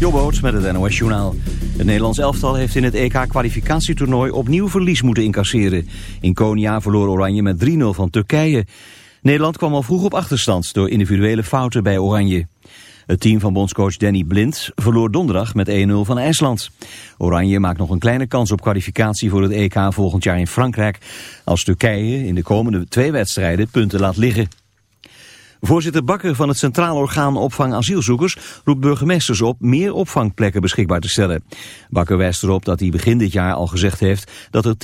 Jobboot met het NOS Journaal. Het Nederlands elftal heeft in het EK-kwalificatietoernooi opnieuw verlies moeten incasseren. In Konia verloor Oranje met 3-0 van Turkije. Nederland kwam al vroeg op achterstand door individuele fouten bij Oranje. Het team van bondscoach Danny Blind verloor donderdag met 1-0 van IJsland. Oranje maakt nog een kleine kans op kwalificatie voor het EK volgend jaar in Frankrijk... als Turkije in de komende twee wedstrijden punten laat liggen. Voorzitter Bakker van het Centraal Orgaan Opvang Asielzoekers roept burgemeesters op meer opvangplekken beschikbaar te stellen. Bakker wijst erop dat hij begin dit jaar al gezegd heeft dat er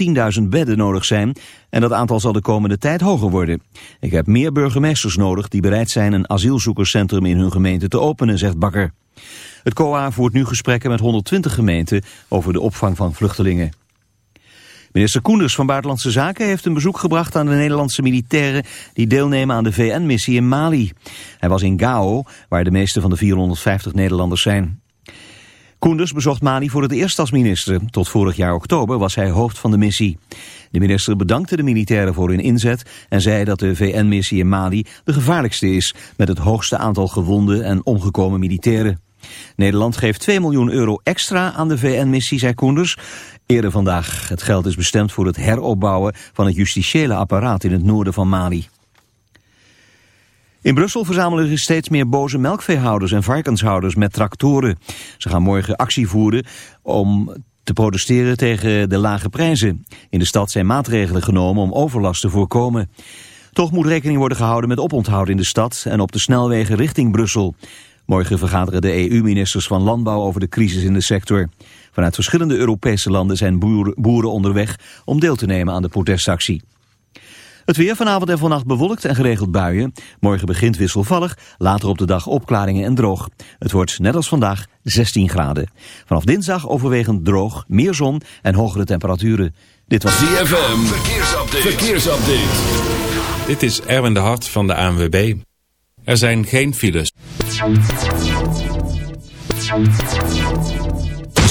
10.000 bedden nodig zijn en dat aantal zal de komende tijd hoger worden. Ik heb meer burgemeesters nodig die bereid zijn een asielzoekerscentrum in hun gemeente te openen, zegt Bakker. Het COA voert nu gesprekken met 120 gemeenten over de opvang van vluchtelingen. Minister Koenders van Buitenlandse Zaken heeft een bezoek gebracht aan de Nederlandse militairen die deelnemen aan de VN-missie in Mali. Hij was in Gao, waar de meeste van de 450 Nederlanders zijn. Koenders bezocht Mali voor het eerst als minister. Tot vorig jaar oktober was hij hoofd van de missie. De minister bedankte de militairen voor hun inzet en zei dat de VN-missie in Mali de gevaarlijkste is, met het hoogste aantal gewonde en omgekomen militairen. Nederland geeft 2 miljoen euro extra aan de VN-missie, zei Koenders. Eerder vandaag. Het geld is bestemd voor het heropbouwen van het justitiële apparaat in het noorden van Mali. In Brussel verzamelen zich steeds meer boze melkveehouders en varkenshouders met tractoren. Ze gaan morgen actie voeren om te protesteren tegen de lage prijzen. In de stad zijn maatregelen genomen om overlast te voorkomen. Toch moet rekening worden gehouden met oponthoud in de stad en op de snelwegen richting Brussel. Morgen vergaderen de EU-ministers van Landbouw over de crisis in de sector. Vanuit verschillende Europese landen zijn boeren onderweg om deel te nemen aan de protestactie. Het weer vanavond en vannacht bewolkt en geregeld buien. Morgen begint wisselvallig, later op de dag opklaringen en droog. Het wordt net als vandaag 16 graden. Vanaf dinsdag overwegend droog, meer zon en hogere temperaturen. Dit was DFM. Verkeersupdate. Verkeersupdate. Dit is Erwin de Hart van de ANWB. Er zijn geen files.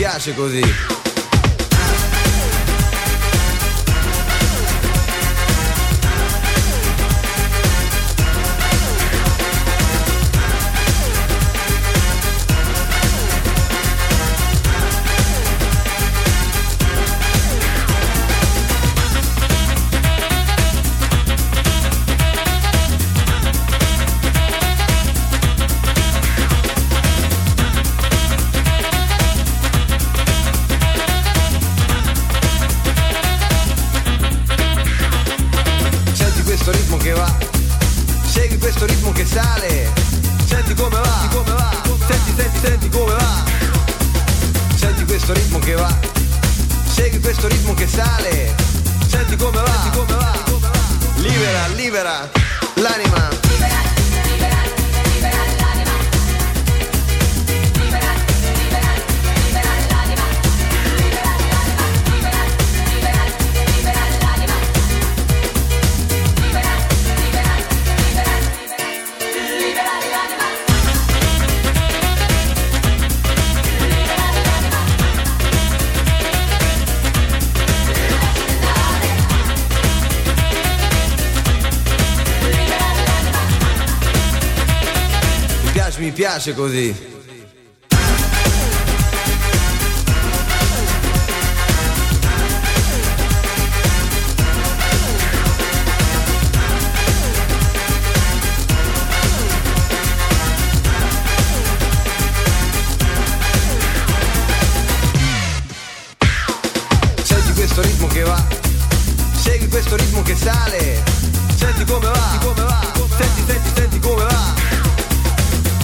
Piace, così. piace così. questo ritmo che sale. Senti come va, senti come va, senti, senti, senti come va.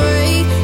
be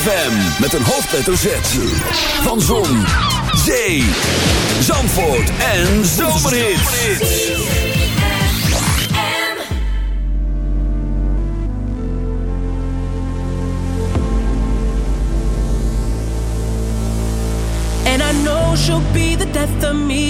ZFM met een hoofdletter Z. Van Zon, Zee, Zandvoort en Zomerhits. And I know she'll be the death of me.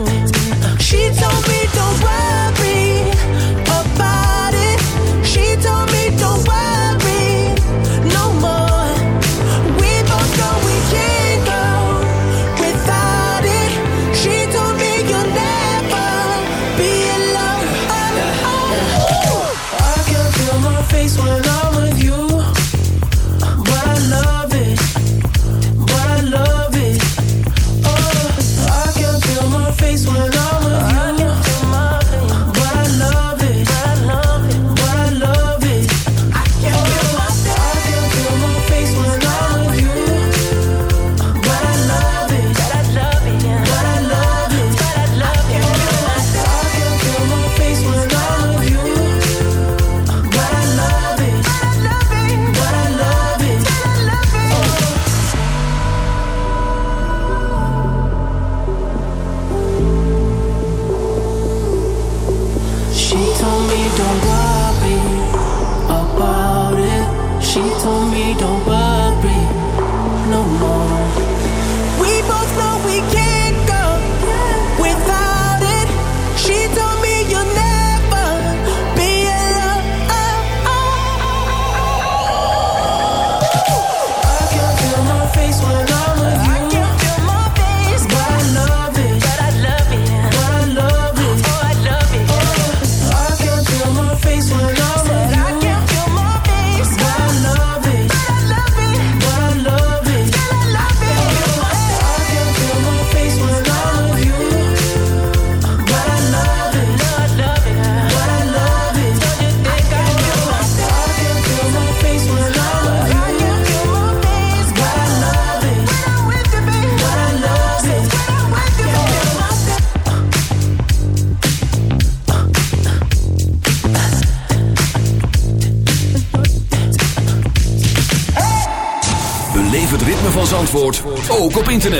face when I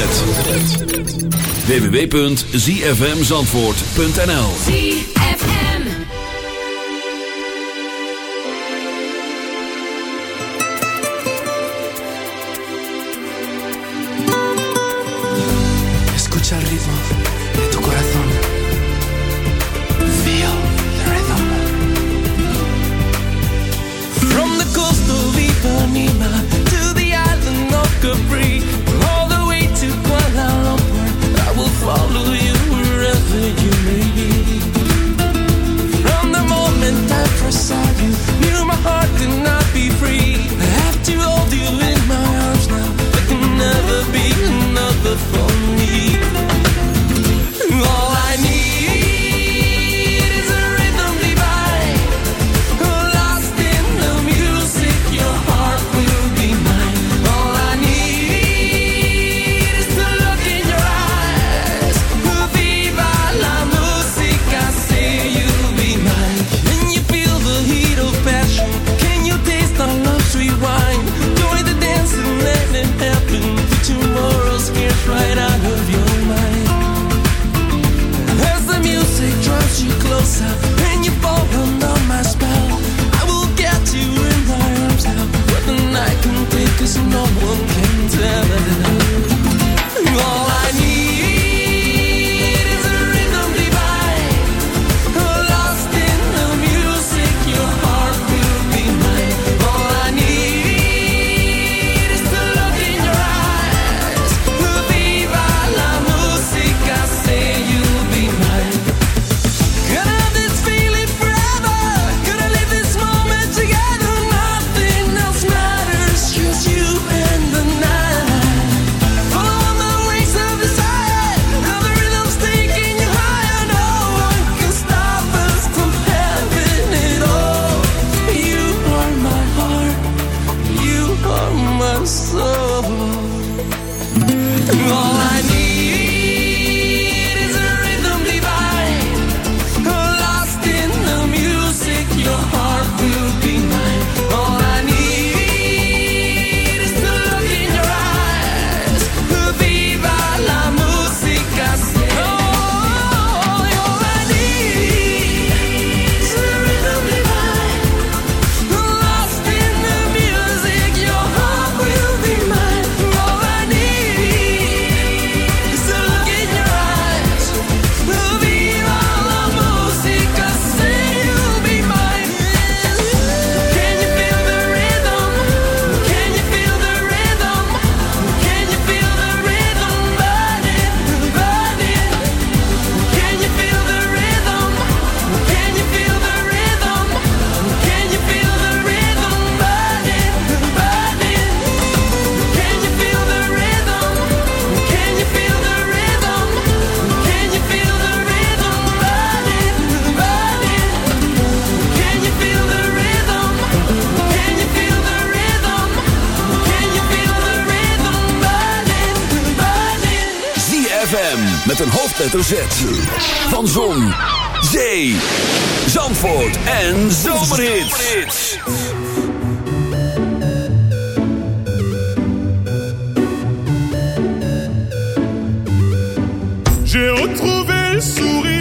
internet. www.zfmzandvoort.nl Escucha rhythm. From the of Capri hoofdletter van Zon, Zee, Zandvoort en Zomerhits. J'ai retrouvé le.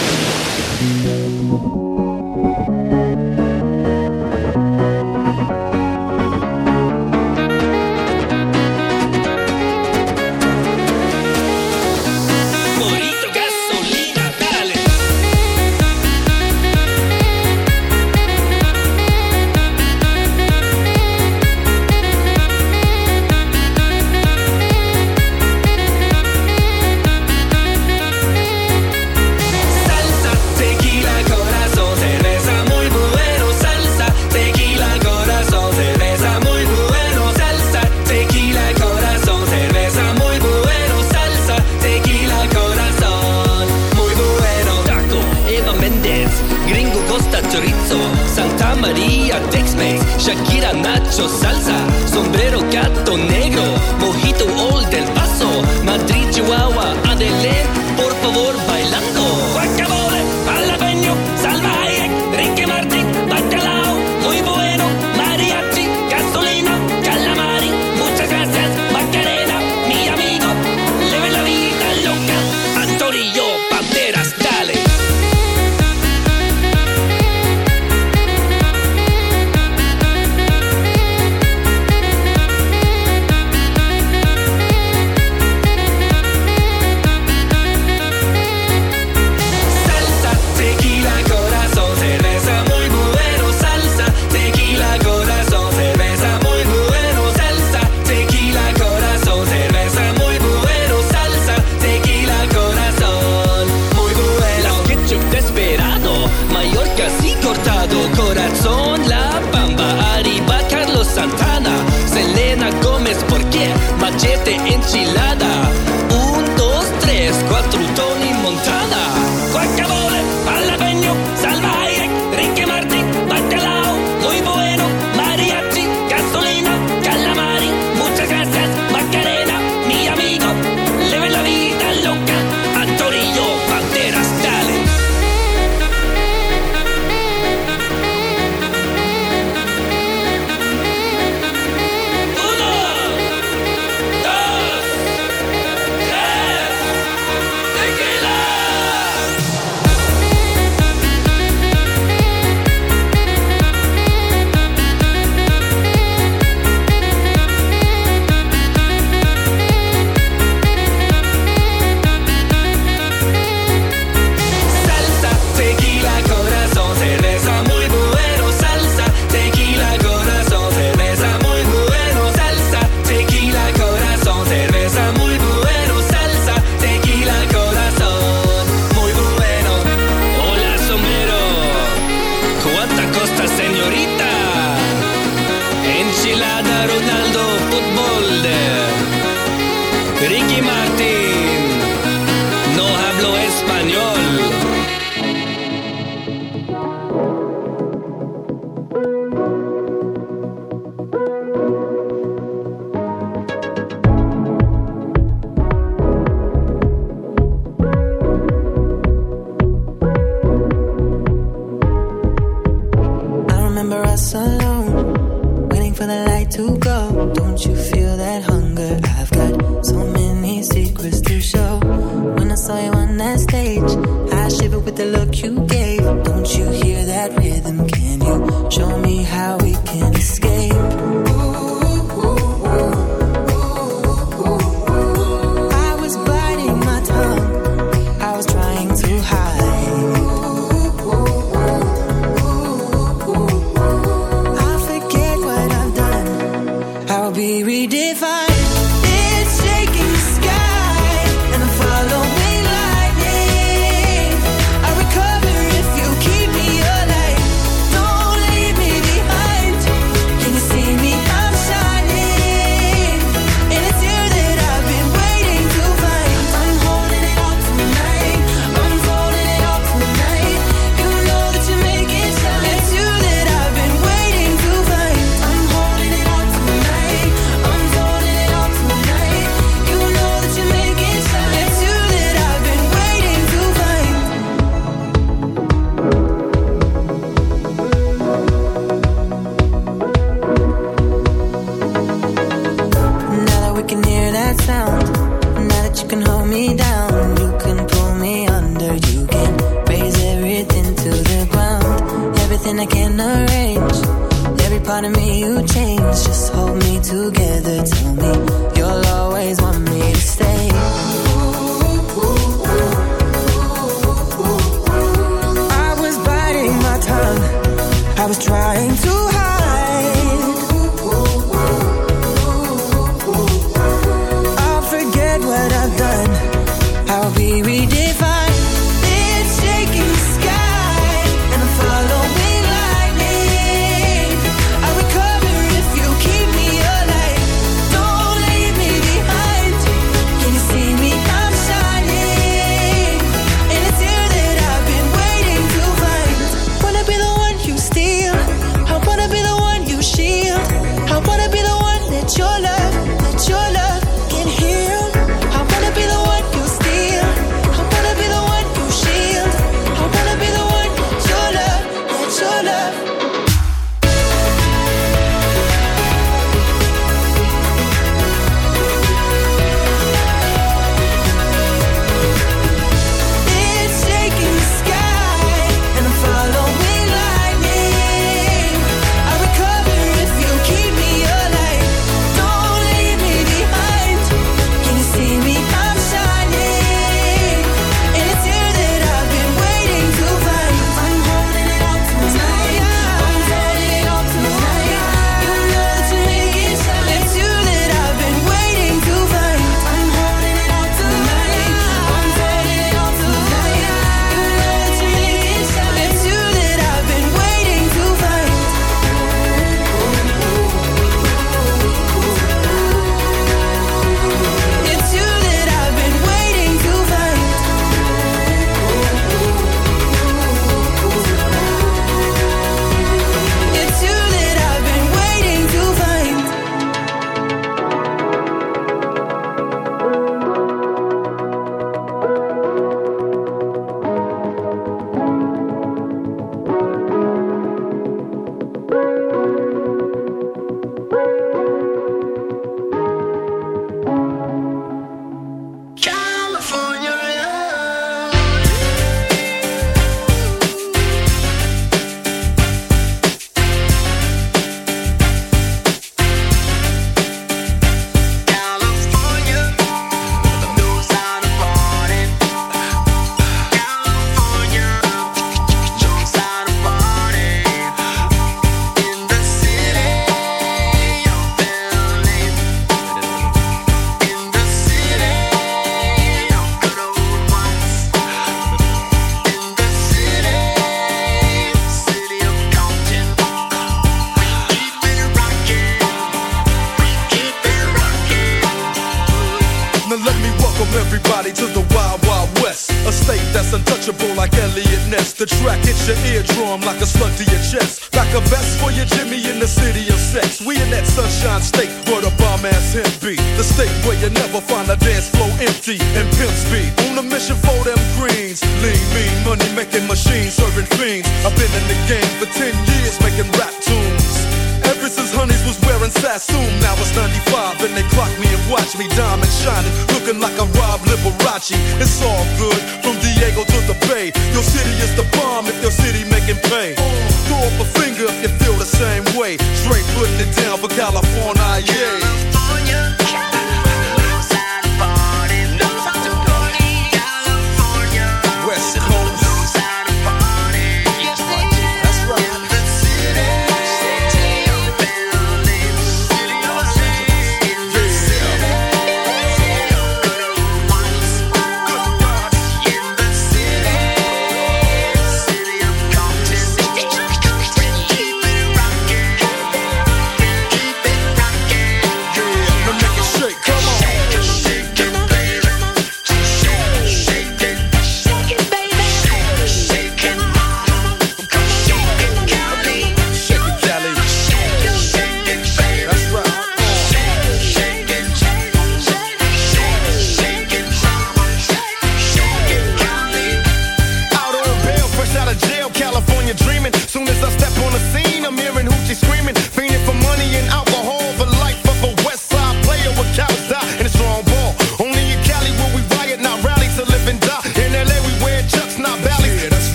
what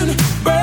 ocean. Burn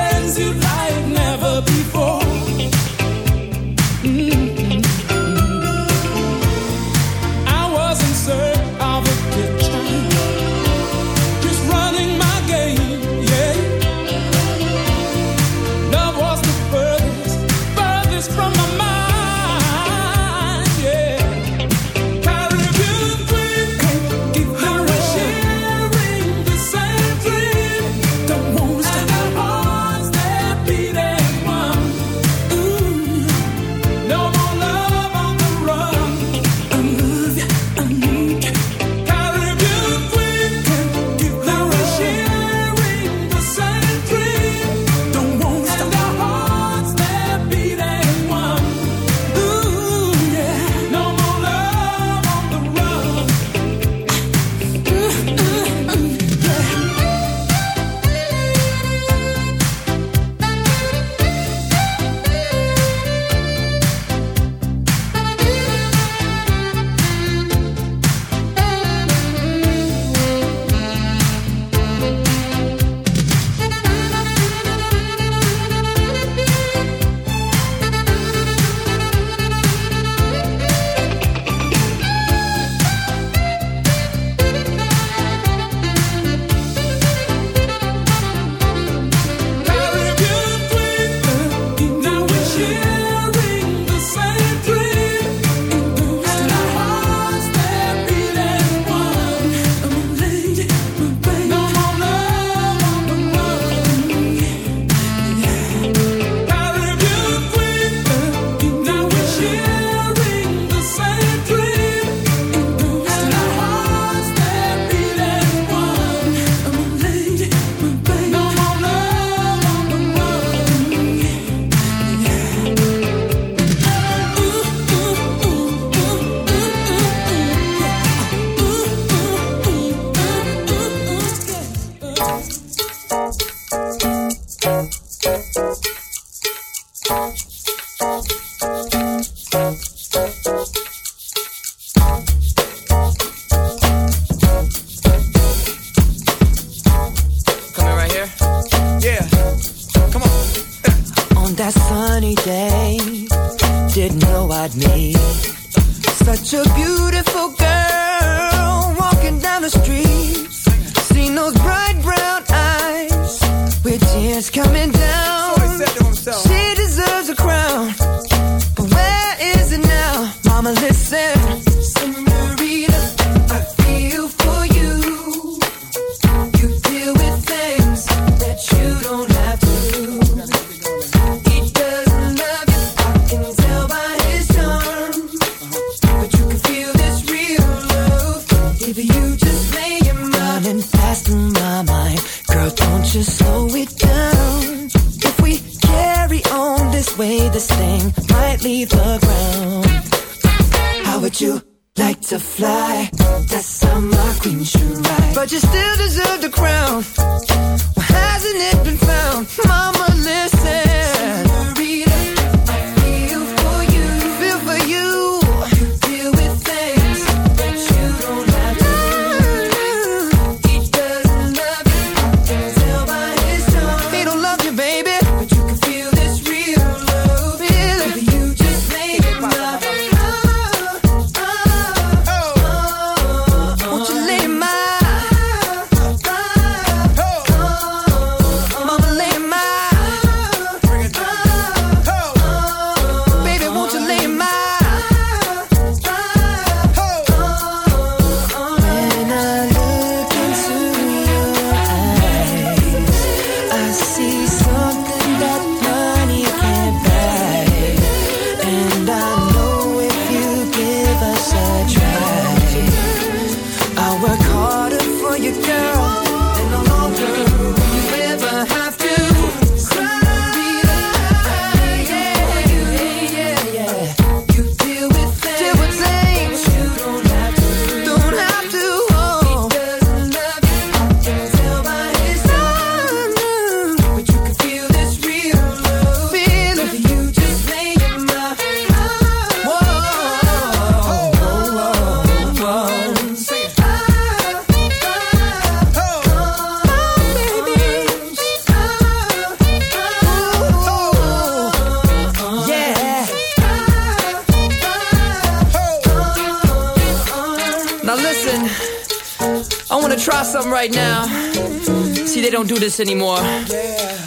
anymore.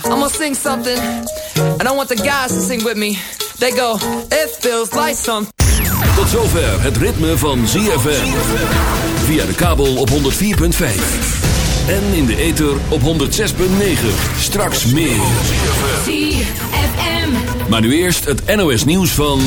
I'm gonna sing something, and I want the guys to sing with me. They go, it feels like something. Tot zover het ritme van ZFM. Via de kabel op 104.5. En in de ether op 106.9. Straks meer. ZFM. Maar nu eerst het NOS nieuws van...